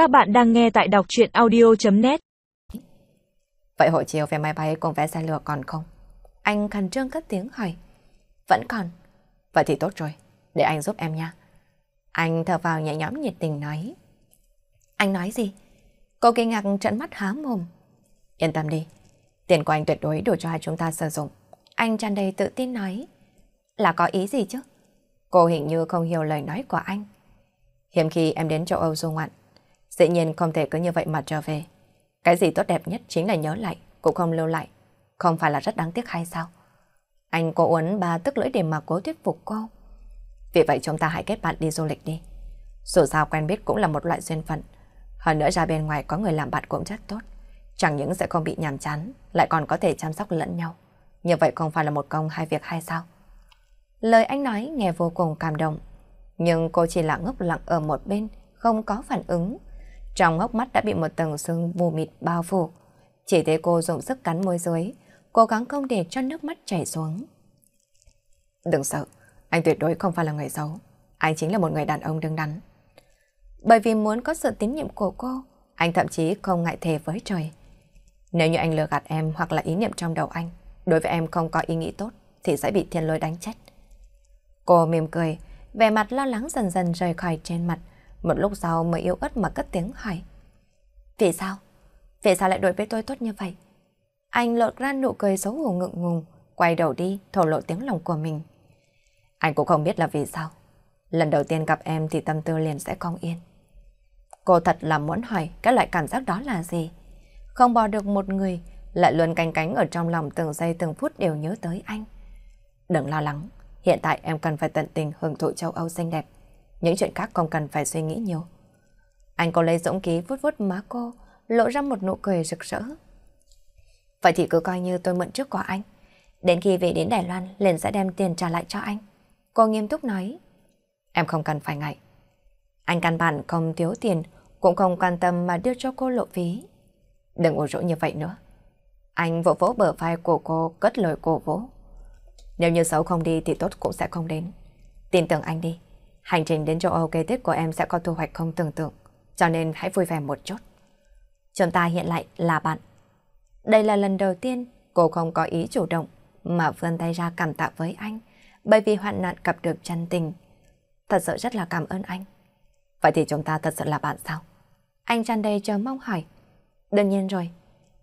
Các bạn đang nghe tại đọc chuyện audio.net Vậy hộ chiếu vé máy bay cùng vé xe lửa còn không? Anh khẩn trương cất tiếng hỏi. Vẫn còn. Vậy thì tốt rồi, để anh giúp em nha. Anh thở vào nhẹ nhõm nhiệt tình nói. Anh nói gì? Cô kinh ngạc trận mắt há mồm. Yên tâm đi, tiền của anh tuyệt đối đủ cho hai chúng ta sử dụng. Anh tràn đầy tự tin nói. Là có ý gì chứ? Cô hình như không hiểu lời nói của anh. Hiếm khi em đến châu Âu du ngoạn, dĩ nhiên không thể cứ như vậy mà trở về. Cái gì tốt đẹp nhất chính là nhớ lại, cũng không lưu lại. Không phải là rất đáng tiếc hay sao? Anh cố uốn ba tức lưỡi để mà cố thuyết phục cô. Vì vậy chúng ta hãy kết bạn đi du lịch đi. Dù sao quen biết cũng là một loại duyên phận. Hơn nữa ra bên ngoài có người làm bạn cũng rất tốt. Chẳng những sẽ không bị nhàm chán, lại còn có thể chăm sóc lẫn nhau. Như vậy không phải là một công hai việc hay sao? Lời anh nói nghe vô cùng cảm động. Nhưng cô chỉ là ngốc lặng ở một bên, không có phản ứng. Trong ngốc mắt đã bị một tầng sương mù mịt bao phủ. Chỉ thấy cô dùng sức cắn môi dưới, cố gắng không để cho nước mắt chảy xuống. Đừng sợ, anh tuyệt đối không phải là người xấu. Anh chính là một người đàn ông đứng đắn. Bởi vì muốn có sự tín nhiệm của cô, anh thậm chí không ngại thề với trời. Nếu như anh lừa gạt em hoặc là ý niệm trong đầu anh, đối với em không có ý nghĩ tốt, thì sẽ bị thiên lôi đánh chết. Cô mỉm cười, vẻ mặt lo lắng dần dần rời khỏi trên mặt, một lúc sau mới yếu ớt mà cất tiếng hỏi. Vì sao? Vì sao lại đối với tôi tốt như vậy? Anh lột ra nụ cười xấu hổ ngượng ngùng, quay đầu đi, thổ lộ tiếng lòng của mình. Anh cũng không biết là vì sao. Lần đầu tiên gặp em thì tâm tư liền sẽ không yên. Cô thật là muốn hỏi cái loại cảm giác đó là gì? Không bỏ được một người, lại luôn canh cánh ở trong lòng từng giây từng phút đều nhớ tới anh. Đừng lo lắng, hiện tại em cần phải tận tình hưởng thụ châu Âu xinh đẹp. Những chuyện khác không cần phải suy nghĩ nhiều. Anh có lấy dũng ký vuốt vuốt má cô, lộ ra một nụ cười rực rỡ. Vậy thì cứ coi như tôi mượn trước của anh. Đến khi về đến Đài Loan, liền sẽ đem tiền trả lại cho anh. Cô nghiêm túc nói. Em không cần phải ngại. Anh căn bản không thiếu tiền, cũng không quan tâm mà đưa cho cô lộ phí. Đừng ủ rũ như vậy nữa. Anh vỗ vỗ bờ vai của cô, cất lời cổ vỗ. Nếu như xấu không đi thì tốt cũng sẽ không đến. Tin tưởng anh đi. Hành trình đến châu Âu kế tiếp của em sẽ có thu hoạch không tưởng tượng. Cho nên hãy vui vẻ một chút. Chúng ta hiện lại là bạn. Đây là lần đầu tiên cô không có ý chủ động mà vươn tay ra cảm tạ với anh, bởi vì hoạn nạn gặp được chân tình. Thật sự rất là cảm ơn anh. Vậy thì chúng ta thật sự là bạn sao? Anh tràn đầy chờ mong hỏi. Đương nhiên rồi.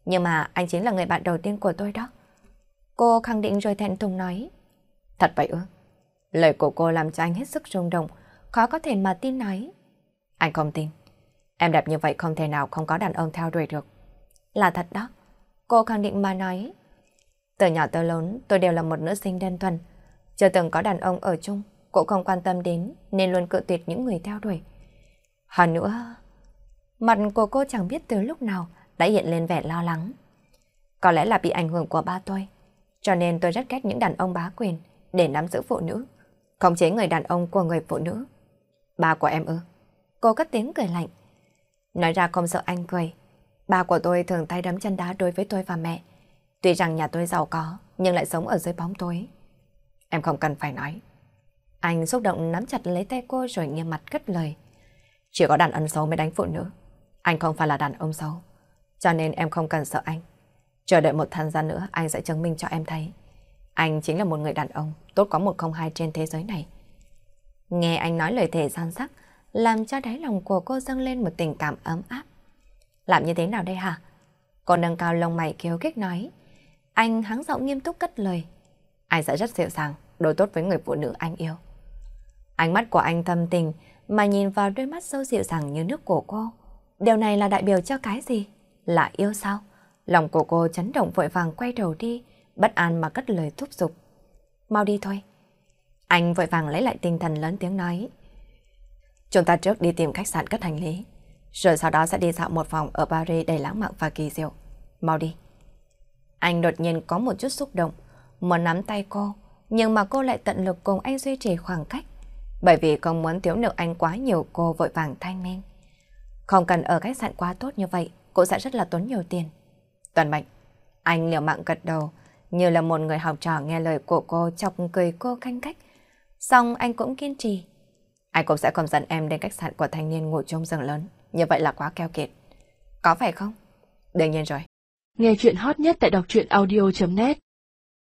Nhưng mà anh chính là người bạn đầu tiên của tôi đó. Cô khẳng định rồi thẹn thùng nói. Thật vậy ư? Lời của cô làm cho anh hết sức rung động, khó có thể mà tin nói. Anh không tin. Em đẹp như vậy không thể nào không có đàn ông theo đuổi được. Là thật đó. Cô khẳng định mà nói. Từ nhỏ tới lớn, tôi đều là một nữ sinh đơn thuần. Chưa từng có đàn ông ở chung, cũng không quan tâm đến, nên luôn cự tuyệt những người theo đuổi. Hơn nữa, mặt của cô chẳng biết từ lúc nào đã hiện lên vẻ lo lắng. Có lẽ là bị ảnh hưởng của ba tôi, cho nên tôi rất ghét những đàn ông bá quyền để nắm giữ phụ nữ, khống chế người đàn ông của người phụ nữ. Ba của em ư? Cô cất tiếng cười lạnh. Nói ra không sợ anh cười. Ba của tôi thường tay đấm chân đá đối với tôi và mẹ. Tuy rằng nhà tôi giàu có, nhưng lại sống ở dưới bóng tối. Em không cần phải nói. Anh xúc động nắm chặt lấy tay cô rồi nghiêm mặt cất lời. Chỉ có đàn ông xấu mới đánh phụ nữ. Anh không phải là đàn ông xấu. Cho nên em không cần sợ anh. Chờ đợi một thời gian nữa anh sẽ chứng minh cho em thấy. Anh chính là một người đàn ông tốt có một không hai trên thế giới này. Nghe anh nói lời thề gian sắc, làm cho đáy lòng của cô dâng lên một tình cảm ấm áp. Làm như thế nào đây hả? Cô nâng cao lông mày kêu kích nói. Anh hắng giọng nghiêm túc cất lời. Anh sẽ rất dịu dàng, đối tốt với người phụ nữ anh yêu. Ánh mắt của anh thâm tình mà nhìn vào đôi mắt sâu dịu dàng như nước của cô. Điều này là đại biểu cho cái gì? Là yêu sao? Lòng của cô chấn động vội vàng quay đầu đi, bất an mà cất lời thúc giục. Mau đi thôi. Anh vội vàng lấy lại tinh thần lớn tiếng nói. Chúng ta trước đi tìm khách sạn cất hành lý, rồi sau đó sẽ đi dạo một vòng ở Paris đầy lãng mạn và kỳ diệu. Mau đi. Anh đột nhiên có một chút xúc động, muốn nắm tay cô, nhưng mà cô lại tận lực cùng anh duy trì khoảng cách, bởi vì không muốn thiếu nợ anh quá nhiều cô vội vàng thanh minh. Không cần ở khách sạn quá tốt như vậy, cô sẽ rất là tốn nhiều tiền. Toàn Bạch, anh liều mạng gật đầu, như là một người học trò nghe lời của cô chọc cười cô canh cách. Xong anh cũng kiên trì. Anh cũng sẽ không dẫn em đến khách sạn của thanh niên ngủ trong rừng lớn, như vậy là quá keo kiệt. Có phải không? Đương nhiên rồi. Nghe chuyện hot nhất tại đọc truyện audio.net